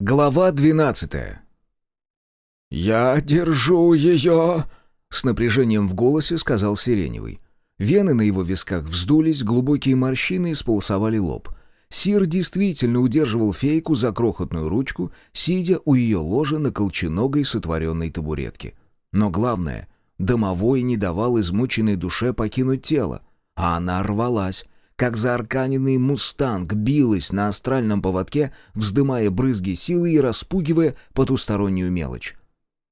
Глава двенадцатая. «Я держу ее!» — с напряжением в голосе сказал Сиреневый. Вены на его висках вздулись, глубокие морщины исполосовали лоб. Сир действительно удерживал фейку за крохотную ручку, сидя у ее ложа на колченогой сотворенной табуретке. Но главное, домовой не давал измученной душе покинуть тело, а она рвалась, как заарканенный мустанг билась на астральном поводке, вздымая брызги силы и распугивая потустороннюю мелочь.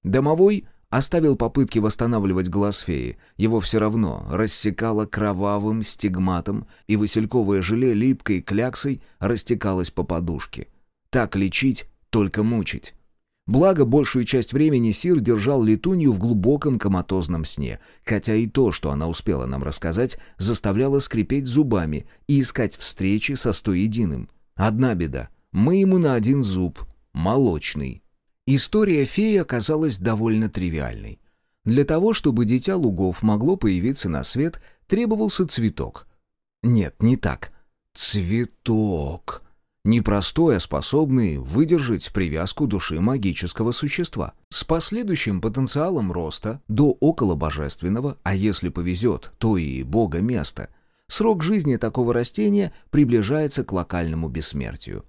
Домовой оставил попытки восстанавливать глаз феи. Его все равно рассекало кровавым стигматом, и васильковое желе липкой кляксой растекалось по подушке. Так лечить, только мучить. Благо, большую часть времени Сир держал летунью в глубоком коматозном сне, хотя и то, что она успела нам рассказать, заставляло скрипеть зубами и искать встречи со стоединым. Одна беда — мы ему на один зуб, молочный. История феи оказалась довольно тривиальной. Для того, чтобы дитя лугов могло появиться на свет, требовался цветок. Нет, не так. Цветок. Непростой, а способный выдержать привязку души магического существа. С последующим потенциалом роста до около божественного, а если повезет, то и бога места, срок жизни такого растения приближается к локальному бессмертию.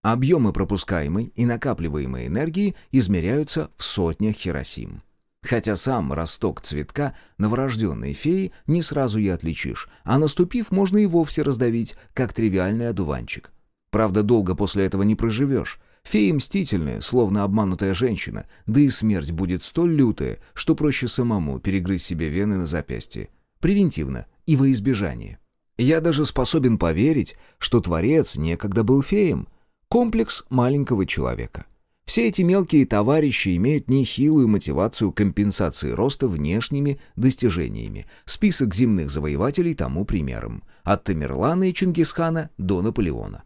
Объемы пропускаемой и накапливаемой энергии измеряются в сотнях хиросим. Хотя сам росток цветка новорожденной феи не сразу и отличишь, а наступив, можно и вовсе раздавить, как тривиальный одуванчик. Правда, долго после этого не проживешь. Феи мстительные, словно обманутая женщина, да и смерть будет столь лютая, что проще самому перегрызть себе вены на запястье. Превентивно и во избежание. Я даже способен поверить, что Творец некогда был феем. Комплекс маленького человека. Все эти мелкие товарищи имеют нехилую мотивацию компенсации роста внешними достижениями. Список земных завоевателей тому примером. От Тамерлана и Чингисхана до Наполеона.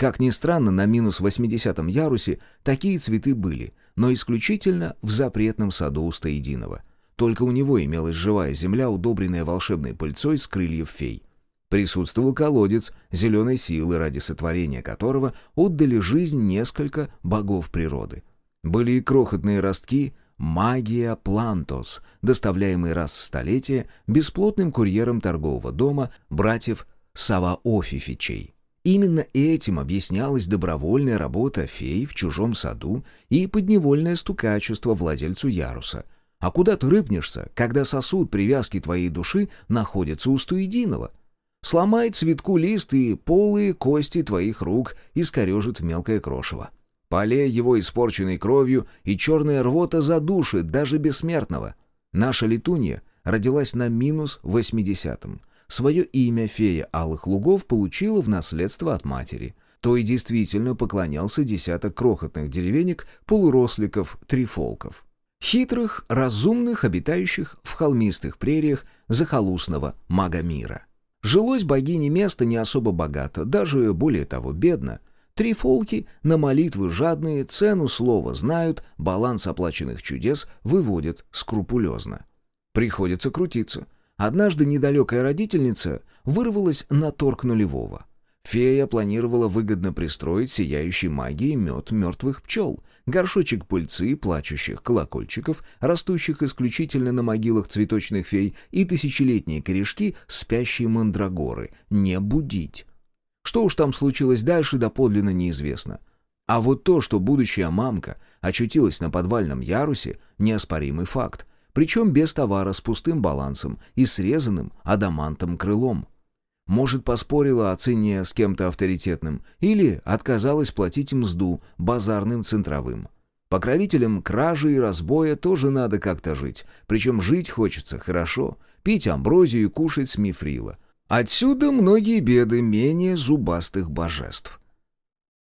Как ни странно, на минус 80-м ярусе такие цветы были, но исключительно в запретном саду у Стоединова. Только у него имелась живая земля, удобренная волшебной пыльцой с крыльев фей. Присутствовал колодец зеленой силы, ради сотворения которого отдали жизнь несколько богов природы. Были и крохотные ростки «Магия Плантос», доставляемые раз в столетие бесплотным курьером торгового дома братьев Саваофифичей. Именно этим объяснялась добровольная работа фей в чужом саду и подневольное стукачество владельцу яруса. А куда ты рыпнешься, когда сосуд привязки твоей души находится у стоединого? Сломай цветку лист и полые кости твоих рук искорежит в мелкое крошево. Полей его испорченной кровью, и черная рвота задушит даже бессмертного. Наша летунья родилась на минус восьмидесятом. Свое имя фея Алых Лугов получила в наследство от матери. То и действительно поклонялся десяток крохотных деревенек, полуросликов, трифолков. Хитрых, разумных, обитающих в холмистых прериях захолустного мага мира. Жилось богине место не особо богато, даже более того бедно. Трифолки на молитвы жадные, цену слова знают, баланс оплаченных чудес выводят скрупулезно. Приходится крутиться — Однажды недалекая родительница вырвалась на торг нулевого. Фея планировала выгодно пристроить сияющей магией мед мертвых пчел, горшочек пыльцы, плачущих колокольчиков, растущих исключительно на могилах цветочных фей, и тысячелетние корешки спящей мандрагоры. Не будить. Что уж там случилось дальше, доподлинно неизвестно. А вот то, что будущая мамка очутилась на подвальном ярусе, неоспоримый факт причем без товара с пустым балансом и срезанным адамантом крылом. Может, поспорила о цене с кем-то авторитетным или отказалась платить мзду базарным центровым. Покровителям кражи и разбоя тоже надо как-то жить, причем жить хочется хорошо, пить амброзию и кушать с мифрила. Отсюда многие беды менее зубастых божеств.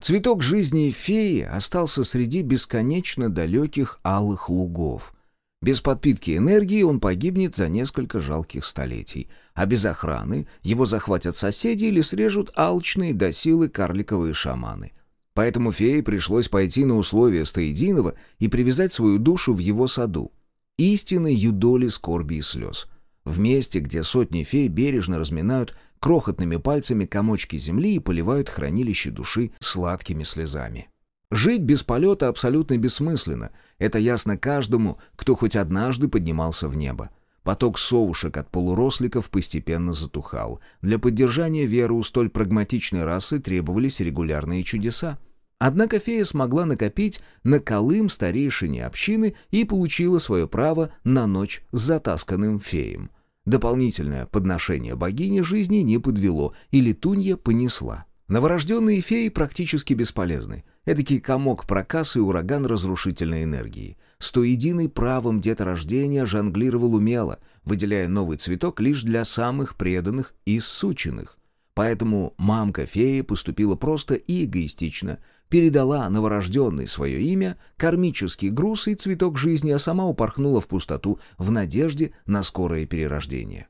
Цветок жизни феи остался среди бесконечно далеких алых лугов — без подпитки энергии он погибнет за несколько жалких столетий, а без охраны его захватят соседи или срежут алчные до силы карликовые шаманы. Поэтому фее пришлось пойти на условия Стоединова и привязать свою душу в его саду. Истинной юдоли скорби и слез. В месте, где сотни фей бережно разминают крохотными пальцами комочки земли и поливают хранилище души сладкими слезами. Жить без полета абсолютно бессмысленно. Это ясно каждому, кто хоть однажды поднимался в небо. Поток совушек от полуросликов постепенно затухал. Для поддержания веры у столь прагматичной расы требовались регулярные чудеса. Однако фея смогла накопить на колым старейшине общины и получила свое право на ночь с затасканным феем. Дополнительное подношение богини жизни не подвело, и летунья понесла. Новорожденные феи практически бесполезны. Эдакий комок проказ и ураган разрушительной энергии. Стоединый правом деторождения жонглировал умело, выделяя новый цветок лишь для самых преданных и сученных. Поэтому мамка феи поступила просто и эгоистично. Передала новорожденной свое имя, кармический груз и цветок жизни, а сама упорхнула в пустоту в надежде на скорое перерождение.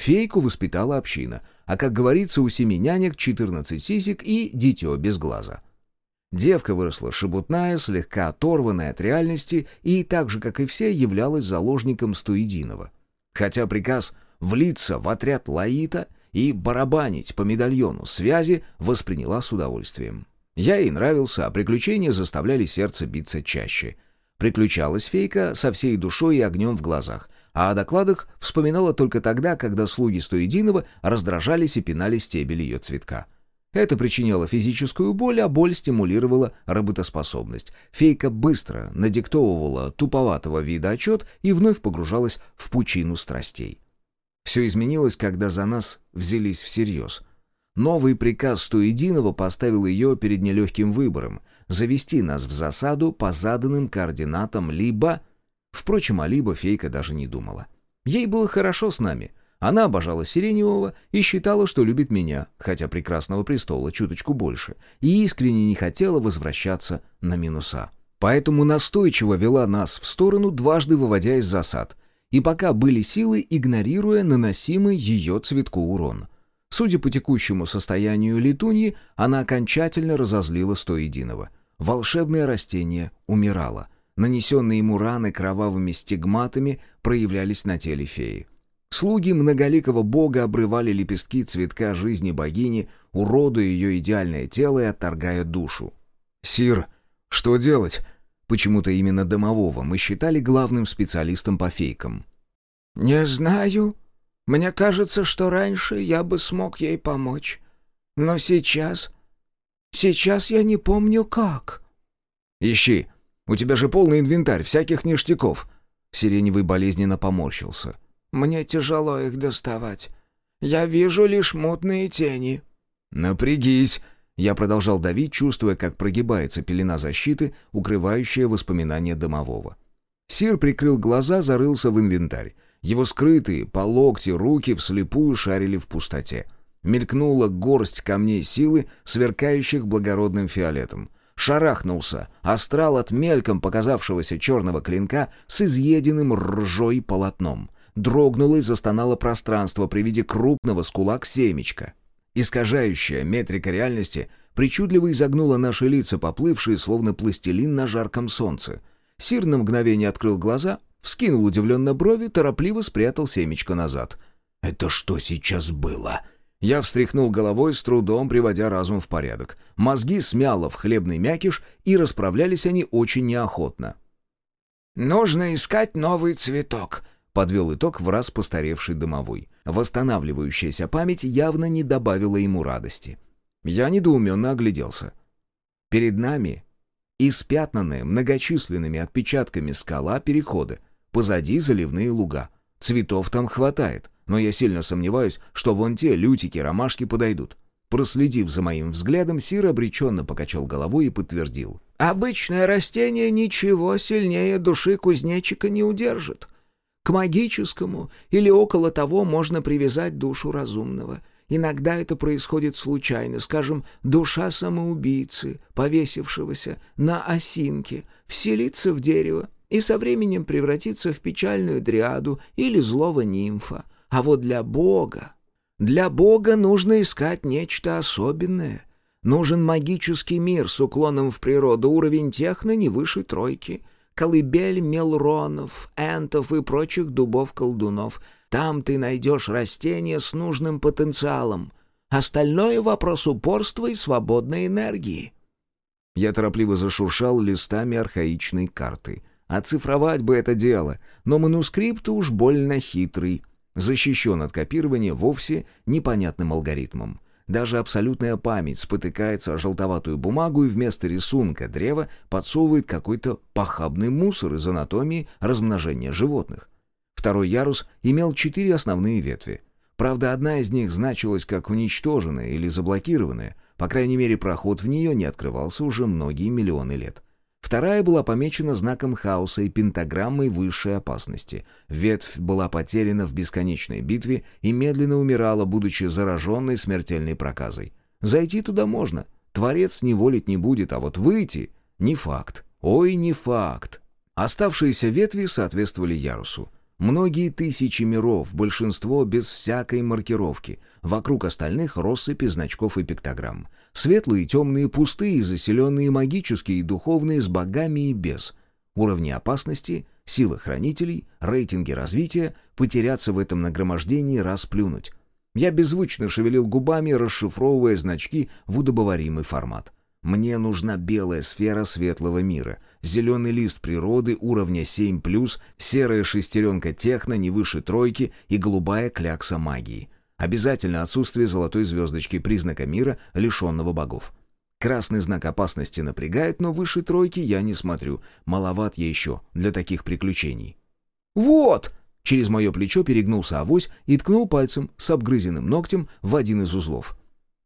Фейку воспитала община, а, как говорится, у семи нянек 14 сисек и дитё без глаза. Девка выросла шебутная, слегка оторванная от реальности и, так же, как и все, являлась заложником Стуединова. Хотя приказ влиться в отряд Лаита и барабанить по медальону связи восприняла с удовольствием. Я ей нравился, а приключения заставляли сердце биться чаще. Приключалась фейка со всей душой и огнем в глазах, а о докладах вспоминала только тогда, когда слуги Стоединова раздражались и пинали стебель ее цветка. Это причиняло физическую боль, а боль стимулировала работоспособность. Фейка быстро надиктовывала туповатого вида отчет и вновь погружалась в пучину страстей. Все изменилось, когда за нас взялись всерьез. Новый приказ Стоединова поставил ее перед нелегким выбором — завести нас в засаду по заданным координатам либо Впрочем, о Либо фейка даже не думала. Ей было хорошо с нами. Она обожала Сиреневого и считала, что любит меня, хотя прекрасного престола чуточку больше, и искренне не хотела возвращаться на минуса. Поэтому настойчиво вела нас в сторону, дважды выводя из засад, и пока были силы, игнорируя наносимый ее цветку урон. Судя по текущему состоянию летуньи, она окончательно разозлила Стоединого. Волшебное растение умирало — Нанесенные ему раны кровавыми стигматами проявлялись на теле феи. Слуги многоликого бога обрывали лепестки цветка жизни богини, уродуя ее идеальное тело и отторгая душу. «Сир, что делать?» Почему-то именно домового мы считали главным специалистом по фейкам. «Не знаю. Мне кажется, что раньше я бы смог ей помочь. Но сейчас... Сейчас я не помню как». «Ищи. У тебя же полный инвентарь всяких ништяков». Сиреневый болезненно поморщился. «Мне тяжело их доставать. Я вижу лишь мутные тени». «Напрягись!» Я продолжал давить, чувствуя, как прогибается пелена защиты, укрывающая воспоминания домового. Сир прикрыл глаза, зарылся в инвентарь. Его скрытые, по локти, руки вслепую шарили в пустоте. Мелькнула горсть камней силы, сверкающих благородным фиолетом шарахнулся, астрал от мельком показавшегося черного клинка с изъеденным ржой полотном. Дрогнуло и застонало пространство при виде крупного с кулак семечка. Искажающая метрика реальности причудливо изогнула наши лица, поплывшие, словно пластилин на жарком солнце. Сир на мгновение открыл глаза, вскинул удивленно брови, торопливо спрятал семечко назад. «Это что сейчас было?» Я встряхнул головой, с трудом приводя разум в порядок. Мозги смяло в хлебный мякиш, и расправлялись они очень неохотно. «Нужно искать новый цветок», — подвел итог в раз постаревший домовой. Восстанавливающаяся память явно не добавила ему радости. Я недоуменно огляделся. Перед нами испятнанная многочисленными отпечатками скала перехода. Позади заливные луга. Цветов там хватает — но я сильно сомневаюсь, что вон те лютики-ромашки подойдут. Проследив за моим взглядом, Сир обреченно покачал головой и подтвердил. «Обычное растение ничего сильнее души кузнечика не удержит. К магическому или около того можно привязать душу разумного. Иногда это происходит случайно, скажем, душа самоубийцы, повесившегося на осинке, вселится в дерево и со временем превратится в печальную дриаду или злого нимфа. А вот для Бога... Для Бога нужно искать нечто особенное. Нужен магический мир с уклоном в природу, уровень техно не выше тройки. Колыбель мелронов, энтов и прочих дубов-колдунов. Там ты найдешь растения с нужным потенциалом. Остальное — вопрос упорства и свободной энергии. Я торопливо зашуршал листами архаичной карты. Оцифровать бы это дело, но манускрипт уж больно хитрый. Защищен от копирования вовсе непонятным алгоритмом. Даже абсолютная память спотыкается о желтоватую бумагу и вместо рисунка древа подсовывает какой-то похабный мусор из анатомии размножения животных. Второй ярус имел четыре основные ветви. Правда, одна из них значилась как уничтоженная или заблокированная, по крайней мере, проход в нее не открывался уже многие миллионы лет. Вторая была помечена знаком хаоса и пентаграммой высшей опасности. Ветвь была потеряна в бесконечной битве и медленно умирала, будучи зараженной смертельной проказой. Зайти туда можно, Творец не волить не будет, а вот выйти — не факт. Ой, не факт. Оставшиеся ветви соответствовали ярусу. Многие тысячи миров, большинство без всякой маркировки. Вокруг остальных россыпи значков и пиктограмм. Светлые, темные, пустые, заселенные магические и духовные с богами и без. Уровни опасности, силы хранителей, рейтинги развития, потеряться в этом нагромождении, расплюнуть. Я беззвучно шевелил губами, расшифровывая значки в удобоваримый формат. Мне нужна белая сфера светлого мира, зеленый лист природы уровня 7+, серая шестеренка техно не выше тройки и голубая клякса магии. Обязательно отсутствие золотой звездочки, признака мира, лишенного богов. Красный знак опасности напрягает, но выше тройки я не смотрю. Маловат я еще для таких приключений. «Вот!» Через мое плечо перегнулся авось и ткнул пальцем с обгрызенным ногтем в один из узлов.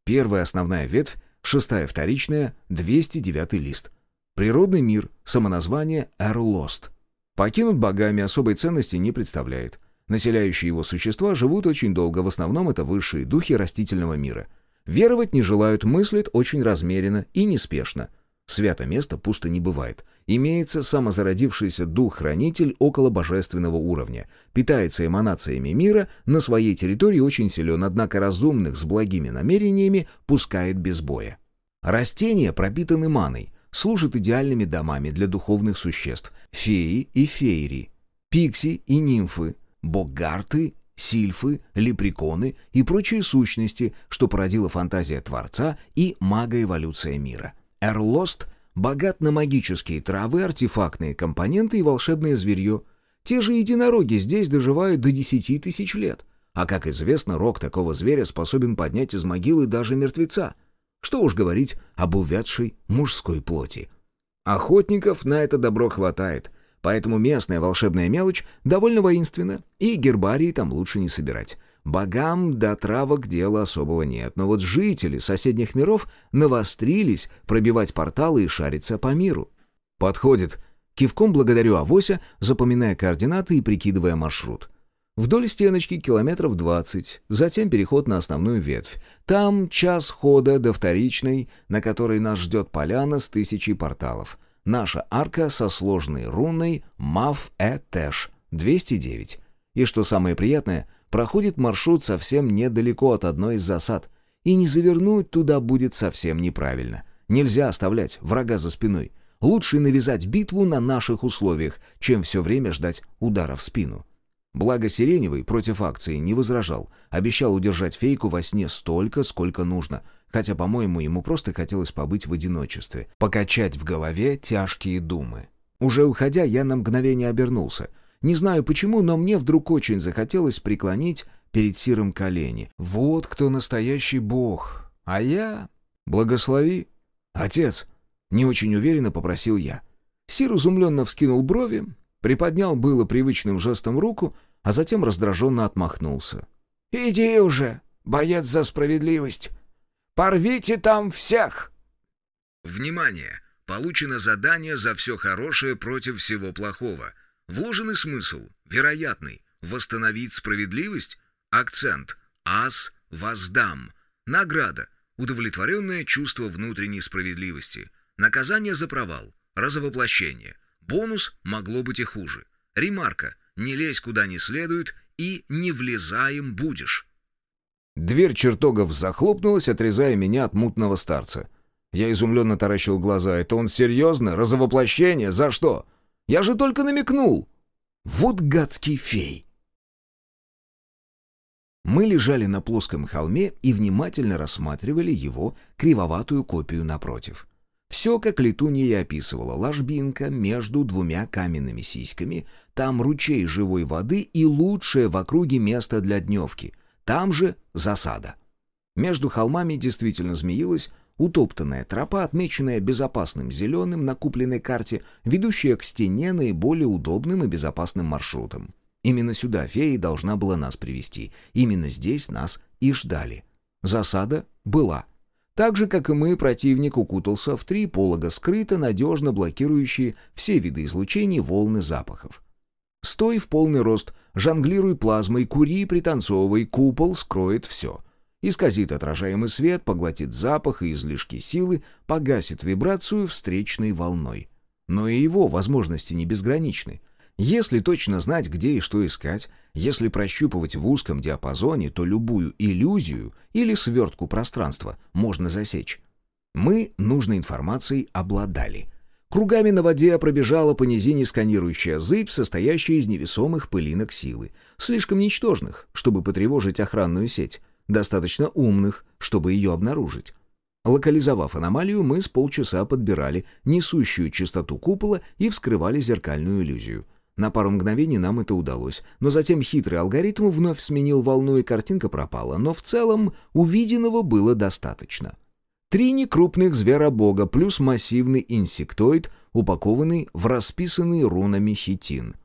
Первая основная ветвь Шестая вторичная, 209 лист. Природный мир, самоназвание Эрлост. Покинут богами особой ценности не представляет. Населяющие его существа живут очень долго, в основном это высшие духи растительного мира. Веровать не желают, мыслят очень размеренно и неспешно – Свято место пусто не бывает. Имеется самозародившийся дух-хранитель около божественного уровня. Питается эманациями мира, на своей территории очень силен, однако разумных с благими намерениями пускает без боя. Растения пропитаны маной, служат идеальными домами для духовных существ. Феи и фейри, пикси и нимфы, богарты, сильфы, лепреконы и прочие сущности, что породила фантазия Творца и мага-эволюция мира. Эрлост богат на магические травы, артефактные компоненты и волшебное зверье. Те же единороги здесь доживают до десяти тысяч лет. А как известно, рог такого зверя способен поднять из могилы даже мертвеца. Что уж говорить об увядшей мужской плоти. Охотников на это добро хватает, поэтому местная волшебная мелочь довольно воинственна, и гербарии там лучше не собирать. Богам до травок дела особого нет, но вот жители соседних миров навострились пробивать порталы и шариться по миру. «Подходит». Кивком благодарю Авося, запоминая координаты и прикидывая маршрут. Вдоль стеночки километров двадцать, затем переход на основную ветвь. Там час хода до вторичной, на которой нас ждет поляна с тысячей порталов. Наша арка со сложной руной Мав-Э-Тэш, 209. И что самое приятное, проходит маршрут совсем недалеко от одной из засад, и не завернуть туда будет совсем неправильно. Нельзя оставлять врага за спиной. Лучше навязать битву на наших условиях, чем все время ждать удара в спину. Благо Сиреневый против акции не возражал, обещал удержать фейку во сне столько, сколько нужно, хотя, по-моему, ему просто хотелось побыть в одиночестве, покачать в голове тяжкие думы. Уже уходя, я на мгновение обернулся — не знаю почему, но мне вдруг очень захотелось преклонить перед Сиром колени. Вот кто настоящий бог. А я... Благослови. Отец. Не очень уверенно попросил я. Сир изумленно вскинул брови, приподнял было привычным жестом руку, а затем раздраженно отмахнулся. «Иди уже, боец за справедливость! Порвите там всех!» «Внимание! Получено задание за все хорошее против всего плохого. Вложенный смысл, вероятный, восстановить справедливость, акцент, ас, воздам, награда, удовлетворенное чувство внутренней справедливости, наказание за провал, разовоплощение, бонус могло быть и хуже, ремарка, не лезь куда не следует и не влезаем будешь. Дверь чертогов захлопнулась, отрезая меня от мутного старца. Я изумленно таращил глаза. «Это он серьезно? Разовоплощение? За что?» Я же только намекнул. Вот гадский фей. Мы лежали на плоском холме и внимательно рассматривали его кривоватую копию напротив. Все, как Летунья описывала, ложбинка между двумя каменными сиськами, там ручей живой воды и лучшее в округе место для дневки. Там же засада. Между холмами действительно змеилась утоптанная тропа, отмеченная безопасным зеленым на купленной карте, ведущая к стене наиболее удобным и безопасным маршрутом. Именно сюда фея должна была нас привести. Именно здесь нас и ждали. Засада была. Так же, как и мы, противник укутался в три полога скрыто, надежно блокирующие все виды излучений волны запахов. Стой в полный рост, жонглируй плазмой, кури, пританцовывай, купол скроет все. Исказит отражаемый свет, поглотит запах и излишки силы, погасит вибрацию встречной волной. Но и его возможности не безграничны — если точно знать, где и что искать, если прощупывать в узком диапазоне, то любую иллюзию или свертку пространства можно засечь. Мы нужной информацией обладали. Кругами на воде пробежала по низине сканирующая зыбь, состоящая из невесомых пылинок силы, слишком ничтожных, чтобы потревожить охранную сеть, достаточно умных, чтобы ее обнаружить. Локализовав аномалию, мы с полчаса подбирали несущую частоту купола и вскрывали зеркальную иллюзию. На пару мгновений нам это удалось, но затем хитрый алгоритм вновь сменил волну, и картинка пропала, но в целом увиденного было достаточно. Три некрупных зверобога плюс массивный инсектоид, упакованный в расписанный рунами хитин.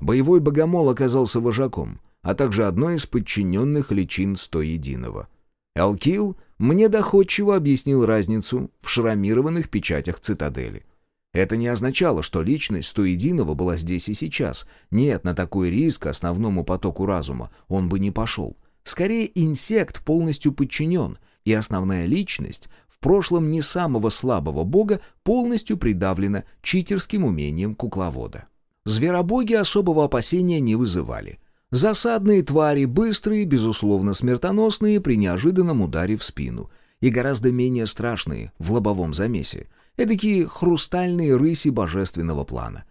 Боевой богомол оказался вожаком, а также одной из подчиненных личин Стоединого. Элкил мне доходчиво объяснил разницу в шрамированных печатях цитадели — это не означало, что личность Стоединова была здесь и сейчас. Нет, на такой риск основному потоку разума он бы не пошел. Скорее, инсект полностью подчинен, и основная личность, в прошлом не самого слабого бога, полностью придавлена читерским умением кукловода. Зверобоги особого опасения не вызывали. Засадные твари, быстрые, безусловно смертоносные при неожиданном ударе в спину, и гораздо менее страшные в лобовом замесе, Эдакие хрустальные рыси божественного плана.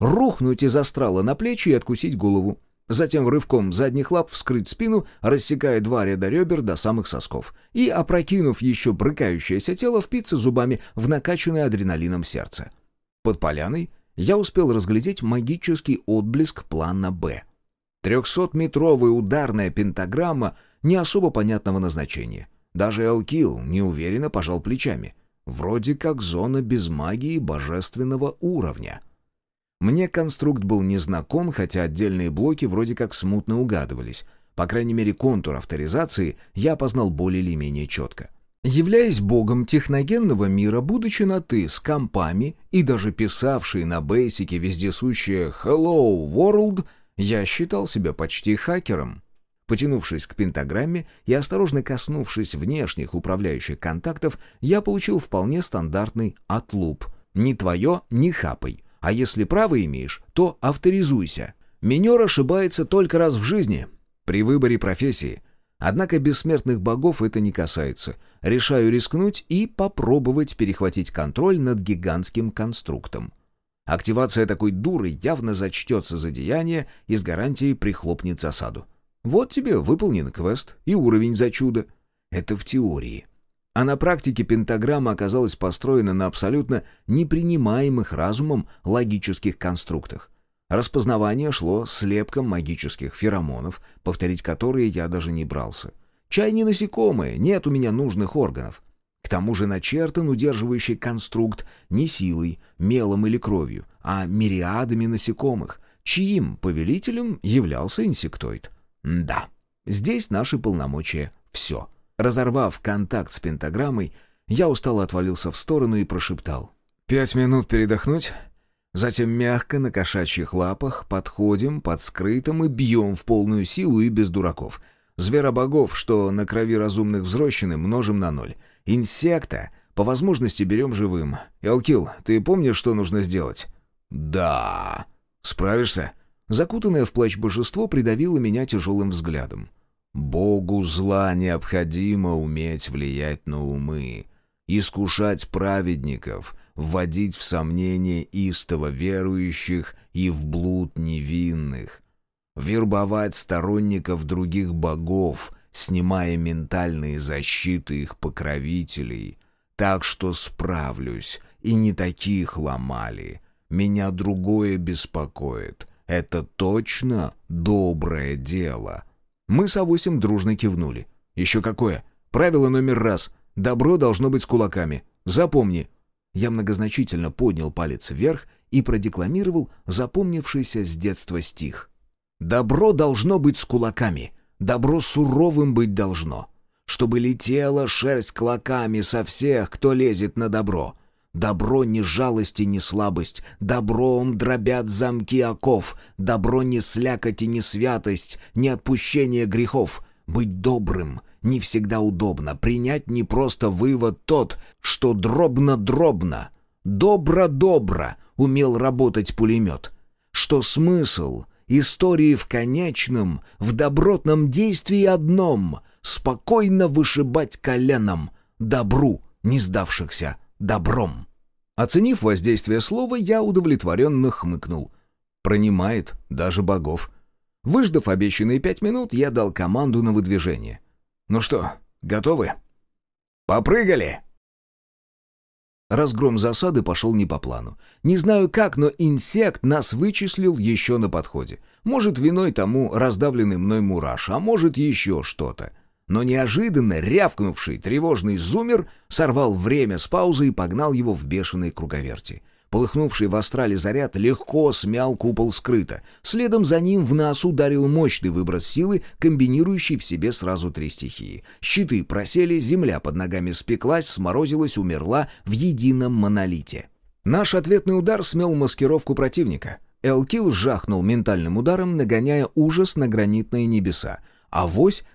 Рухнуть из астрала на плечи и откусить голову. Затем рывком задних лап вскрыть спину, рассекая два ряда ребер до самых сосков. И, опрокинув еще брыкающееся тело, впиться зубами в накачанное адреналином сердце. Под поляной я успел разглядеть магический отблеск плана «Б». Трехсотметровая ударная пентаграмма не особо понятного назначения. Даже Элкил неуверенно пожал плечами — Вроде как зона без магии божественного уровня. Мне конструкт был незнаком, хотя отдельные блоки вроде как смутно угадывались. По крайней мере, контур авторизации я опознал более или менее четко. Являясь богом техногенного мира, будучи на «ты» с компами и даже писавший на бейсике вездесущее «Hello World», я считал себя почти хакером. Потянувшись к пентаграмме и осторожно коснувшись внешних управляющих контактов, я получил вполне стандартный отлуп. «Не твое, не хапай. А если право имеешь, то авторизуйся. Минер ошибается только раз в жизни, при выборе профессии. Однако бессмертных богов это не касается. Решаю рискнуть и попробовать перехватить контроль над гигантским конструктом. Активация такой дуры явно зачтется за деяние и с гарантией прихлопнет засаду. Вот тебе выполнен квест и уровень за чудо. Это в теории. А на практике пентаграмма оказалась построена на абсолютно непринимаемых разумом логических конструктах. Распознавание шло слепком магических феромонов, повторить которые я даже не брался. Чай не насекомые, нет у меня нужных органов. К тому же начертан удерживающий конструкт не силой, мелом или кровью, а мириадами насекомых, чьим повелителем являлся инсектоид. Да, здесь наши полномочия все. Разорвав контакт с пентаграммой, я устало отвалился в сторону и прошептал. «Пять минут передохнуть?» Затем мягко на кошачьих лапах подходим под скрытым и бьем в полную силу и без дураков. Зверобогов, что на крови разумных взрощены, множим на ноль. Инсекта по возможности берем живым. Элкил, ты помнишь, что нужно сделать? Да. Справишься? Закутанное в плащ божество придавило меня тяжелым взглядом. «Богу зла необходимо уметь влиять на умы, искушать праведников, вводить в сомнение истово верующих и в блуд невинных, вербовать сторонников других богов, снимая ментальные защиты их покровителей, Так что справлюсь, и не таких ломали. Меня другое беспокоит. Это точно доброе дело». Мы с Авосем дружно кивнули. «Еще какое? Правило номер раз. Добро должно быть с кулаками. Запомни». Я многозначительно поднял палец вверх и продекламировал запомнившийся с детства стих. «Добро должно быть с кулаками. Добро суровым быть должно. Чтобы летела шерсть клоками со всех, кто лезет на добро. Добро не жалость и не слабость, добром дробят замки оков, добро не слякоть и не святость, не отпущение грехов. Быть добрым не всегда удобно, принять не просто вывод тот, что дробно-дробно, добро-добро умел работать пулемет, что смысл истории в конечном, в добротном действии одном — спокойно вышибать коленом добру не сдавшихся добром. Оценив воздействие слова, я удовлетворенно хмыкнул. Пронимает даже богов. Выждав обещанные пять минут, я дал команду на выдвижение. «Ну что, готовы?» «Попрыгали!» Разгром засады пошел не по плану. Не знаю как, но инсект нас вычислил еще на подходе. Может, виной тому раздавленный мной мураш, а может, еще что-то. Но неожиданно рявкнувший тревожный зумер сорвал время с паузы и погнал его в бешеной круговерти. Полыхнувший в астрале заряд легко смял купол скрыто. Следом за ним в нас ударил мощный выброс силы, комбинирующий в себе сразу три стихии. Щиты просели, земля под ногами спеклась, сморозилась, умерла в едином монолите. Наш ответный удар смел маскировку противника. Элкил жахнул ментальным ударом, нагоняя ужас на гранитные небеса — а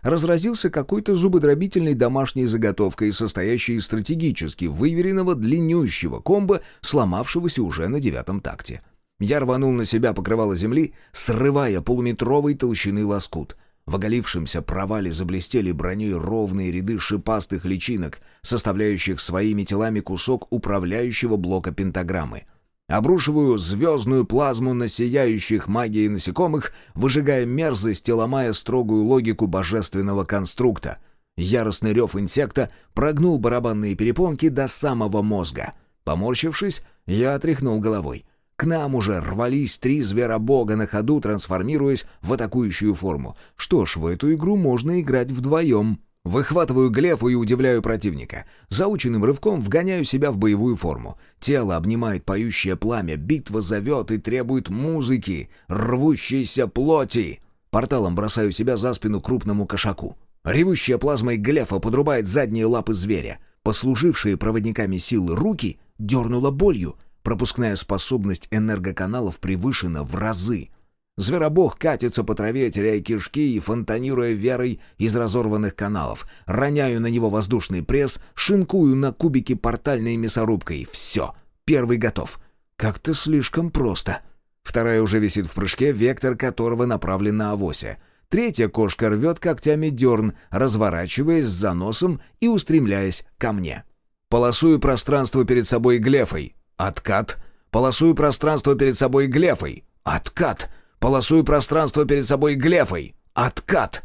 разразился какой-то зубодробительной домашней заготовкой, состоящей из стратегически выверенного длиннющего комбо, сломавшегося уже на девятом такте. Я рванул на себя покрывало земли, срывая полуметровой толщины лоскут. В оголившемся провале заблестели броней ровные ряды шипастых личинок, составляющих своими телами кусок управляющего блока пентаграммы — Обрушиваю звездную плазму на сияющих магией насекомых, выжигая мерзость и ломая строгую логику божественного конструкта. Яростный рев инсекта прогнул барабанные перепонки до самого мозга. Поморщившись, я отряхнул головой. К нам уже рвались три зверобога на ходу, трансформируясь в атакующую форму. Что ж, в эту игру можно играть вдвоем. Выхватываю глефу и удивляю противника. Заученным рывком вгоняю себя в боевую форму. Тело обнимает поющее пламя, битва зовет и требует музыки, рвущейся плоти. Порталом бросаю себя за спину крупному кошаку. Ревущая плазмой глефа подрубает задние лапы зверя. Послужившие проводниками силы руки дернула болью. Пропускная способность энергоканалов превышена в разы — Зверобог катится по траве, теряя кишки и фонтанируя верой из разорванных каналов. Роняю на него воздушный пресс, шинкую на кубики портальной мясорубкой. Все, первый готов. Как-то слишком просто. Вторая уже висит в прыжке, вектор которого направлен на авося. Третья кошка рвет когтями дерн, разворачиваясь с заносом и устремляясь ко мне. Полосую пространство перед собой глефой. Откат. Полосую пространство перед собой глефой. Откат. Полосую пространство перед собой глефой. Откат!»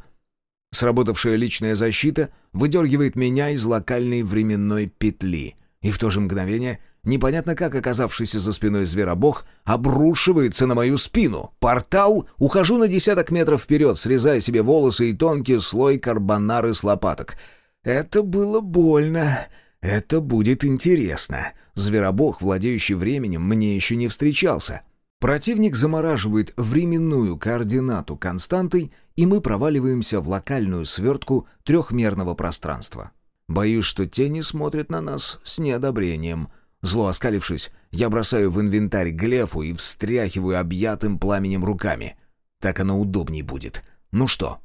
Сработавшая личная защита выдергивает меня из локальной временной петли. И в то же мгновение, непонятно как оказавшийся за спиной зверобог, обрушивается на мою спину. Портал, ухожу на десяток метров вперед, срезая себе волосы и тонкий слой карбонары с лопаток. Это было больно. Это будет интересно. Зверобог, владеющий временем, мне еще не встречался. Противник замораживает временную координату константой, и мы проваливаемся в локальную свертку трехмерного пространства. Боюсь, что тени смотрят на нас с неодобрением. Зло оскалившись, я бросаю в инвентарь глефу и встряхиваю объятым пламенем руками. Так оно удобней будет. Ну что,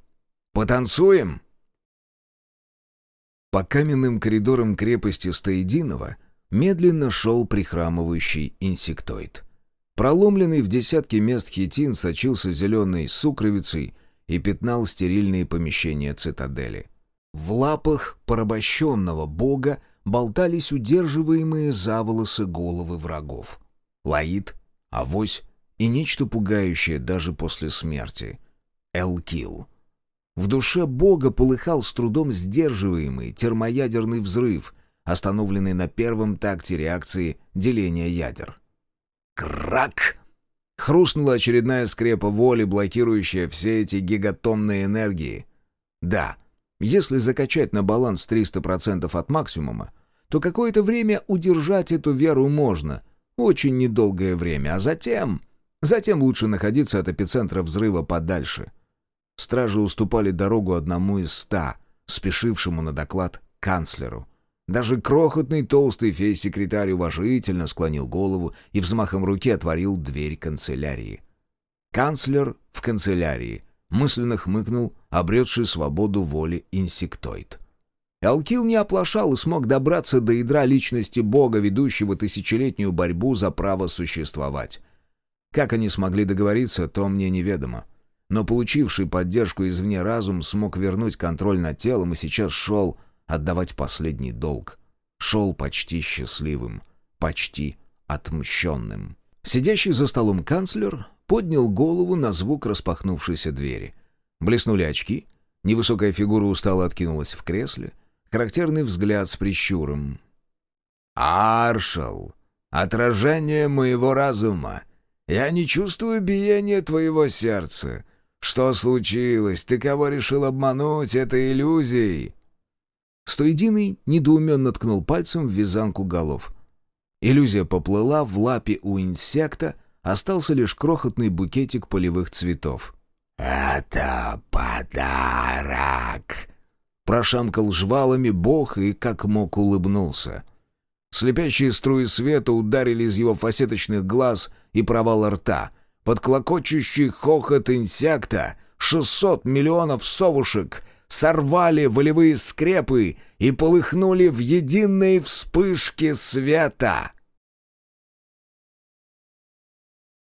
потанцуем? По каменным коридорам крепости Стоединова медленно шел прихрамывающий инсектоид — Проломленный в десятки мест хитин сочился зеленой сукровицей и пятнал стерильные помещения цитадели. В лапах порабощенного бога болтались удерживаемые за волосы головы врагов. Лаид, авось и нечто пугающее даже после смерти. Элкил. В душе бога полыхал с трудом сдерживаемый термоядерный взрыв, остановленный на первом такте реакции деления ядер. Крак! Хрустнула очередная скрепа воли, блокирующая все эти гигатонные энергии. Да, если закачать на баланс 300% от максимума, то какое-то время удержать эту веру можно. Очень недолгое время, а затем... Затем лучше находиться от эпицентра взрыва подальше. Стражи уступали дорогу одному из ста, спешившему на доклад канцлеру. Даже крохотный толстый фей-секретарь уважительно склонил голову и взмахом руки отворил дверь канцелярии. Канцлер в канцелярии мысленно хмыкнул, обретший свободу воли инсектоид. Алкил не оплошал и смог добраться до ядра личности бога, ведущего тысячелетнюю борьбу за право существовать. Как они смогли договориться, то мне неведомо. Но получивший поддержку извне разум смог вернуть контроль над телом и сейчас шел отдавать последний долг. Шел почти счастливым, почти отмщенным. Сидящий за столом канцлер поднял голову на звук распахнувшейся двери. Блеснули очки, невысокая фигура устало откинулась в кресле, характерный взгляд с прищуром. «Аршал, отражение моего разума. Я не чувствую биения твоего сердца. Что случилось? Ты кого решил обмануть этой иллюзией?» Стоединый недоуменно ткнул пальцем в вязанку голов. Иллюзия поплыла, в лапе у инсекта остался лишь крохотный букетик полевых цветов. «Это подарок!» Прошамкал жвалами бог и как мог улыбнулся. Слепящие струи света ударили из его фасеточных глаз и провала рта. Под клокочущий хохот инсекта шестьсот миллионов совушек сорвали волевые скрепы и полыхнули в единой вспышке света.